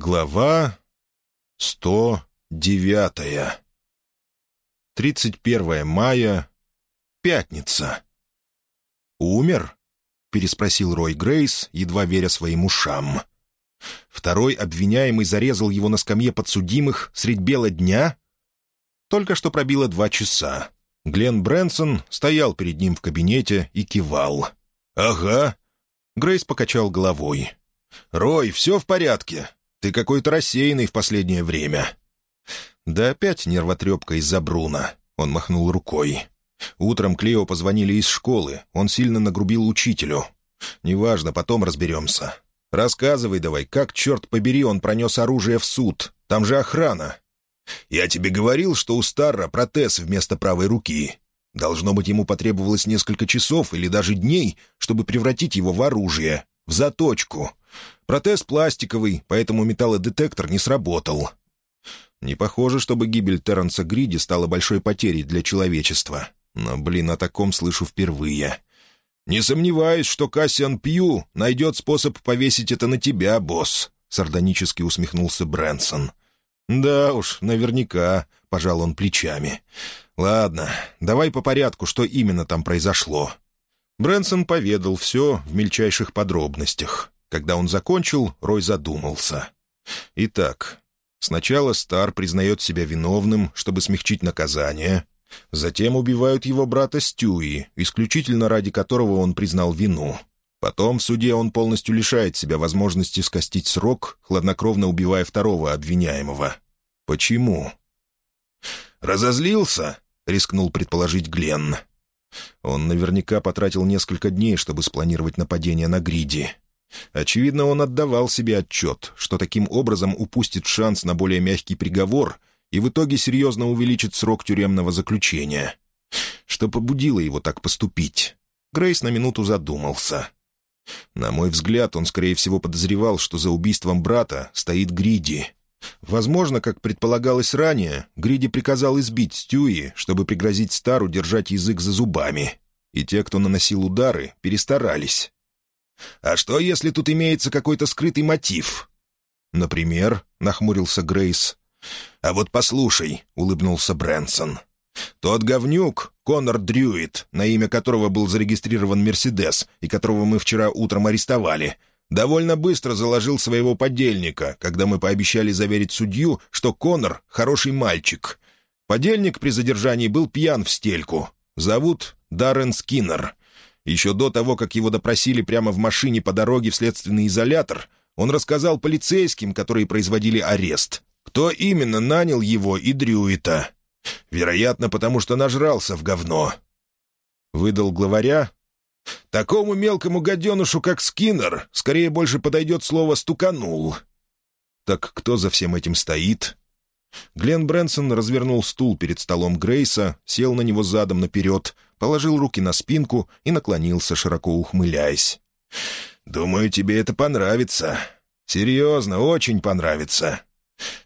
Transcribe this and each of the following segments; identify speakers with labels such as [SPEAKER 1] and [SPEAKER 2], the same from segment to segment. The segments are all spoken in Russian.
[SPEAKER 1] Глава 109. 31 мая. Пятница. «Умер?» — переспросил Рой Грейс, едва веря своим ушам. Второй обвиняемый зарезал его на скамье подсудимых средь бела дня? Только что пробило два часа. Глен Брэнсон стоял перед ним в кабинете и кивал. «Ага». Грейс покачал головой. «Рой, все в порядке. Ты какой-то рассеянный в последнее время». «Да опять нервотрепка из-за Бруна», — он махнул рукой. Утром Клео позвонили из школы. Он сильно нагрубил учителю. «Неважно, потом разберемся. Рассказывай давай, как, черт побери, он пронес оружие в суд. Там же охрана». «Я тебе говорил, что у Старра протез вместо правой руки. Должно быть, ему потребовалось несколько часов или даже дней, чтобы превратить его в оружие, в заточку. Протез пластиковый, поэтому металлодетектор не сработал. Не похоже, чтобы гибель Терренса Гриди стала большой потерей для человечества. Но, блин, о таком слышу впервые. «Не сомневаюсь, что Кассиан Пью найдет способ повесить это на тебя, босс», — сардонически усмехнулся Брэнсон. «Да уж, наверняка», — пожал он плечами. «Ладно, давай по порядку, что именно там произошло». Брэнсон поведал все в мельчайших подробностях. Когда он закончил, Рой задумался. Итак, сначала Стар признает себя виновным, чтобы смягчить наказание. Затем убивают его брата Стюи, исключительно ради которого он признал вину. Потом в суде он полностью лишает себя возможности скостить срок, хладнокровно убивая второго обвиняемого. Почему? «Разозлился?» — рискнул предположить Гленн. Он наверняка потратил несколько дней, чтобы спланировать нападение на Гриди. Очевидно, он отдавал себе отчет, что таким образом упустит шанс на более мягкий приговор и в итоге серьезно увеличит срок тюремного заключения. Что побудило его так поступить? Грейс на минуту задумался. На мой взгляд, он, скорее всего, подозревал, что за убийством брата стоит Гриди. Возможно, как предполагалось ранее, Гриди приказал избить Стюи, чтобы пригрозить Стару держать язык за зубами. И те, кто наносил удары, перестарались. «А что, если тут имеется какой-то скрытый мотив?» «Например?» — нахмурился Грейс. «А вот послушай», — улыбнулся Брэнсон. «Тот говнюк, Конор Дрюит, на имя которого был зарегистрирован «Мерседес» и которого мы вчера утром арестовали, довольно быстро заложил своего подельника, когда мы пообещали заверить судью, что Конор — хороший мальчик. Подельник при задержании был пьян в стельку. Зовут Даррен Скиннер. Еще до того, как его допросили прямо в машине по дороге в следственный изолятор, он рассказал полицейским, которые производили арест, кто именно нанял его и Дрюита. Вероятно, потому что нажрался в говно. Выдал главаря? Такому мелкому гаденушу, как Скиннер, скорее больше подойдет слово «стуканул». Так кто за всем этим стоит? Глен Брэнсон развернул стул перед столом Грейса, сел на него задом наперед, положил руки на спинку и наклонился, широко ухмыляясь. «Думаю, тебе это понравится. Серьезно, очень понравится.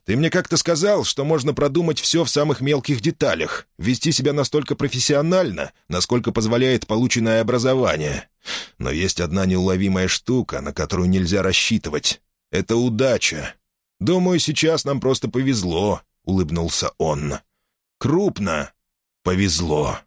[SPEAKER 1] Ты мне как-то сказал, что можно продумать все в самых мелких деталях, вести себя настолько профессионально, насколько позволяет полученное образование. Но есть одна неуловимая штука, на которую нельзя рассчитывать. Это удача. «Думаю, сейчас нам просто повезло», — улыбнулся он. «Крупно повезло».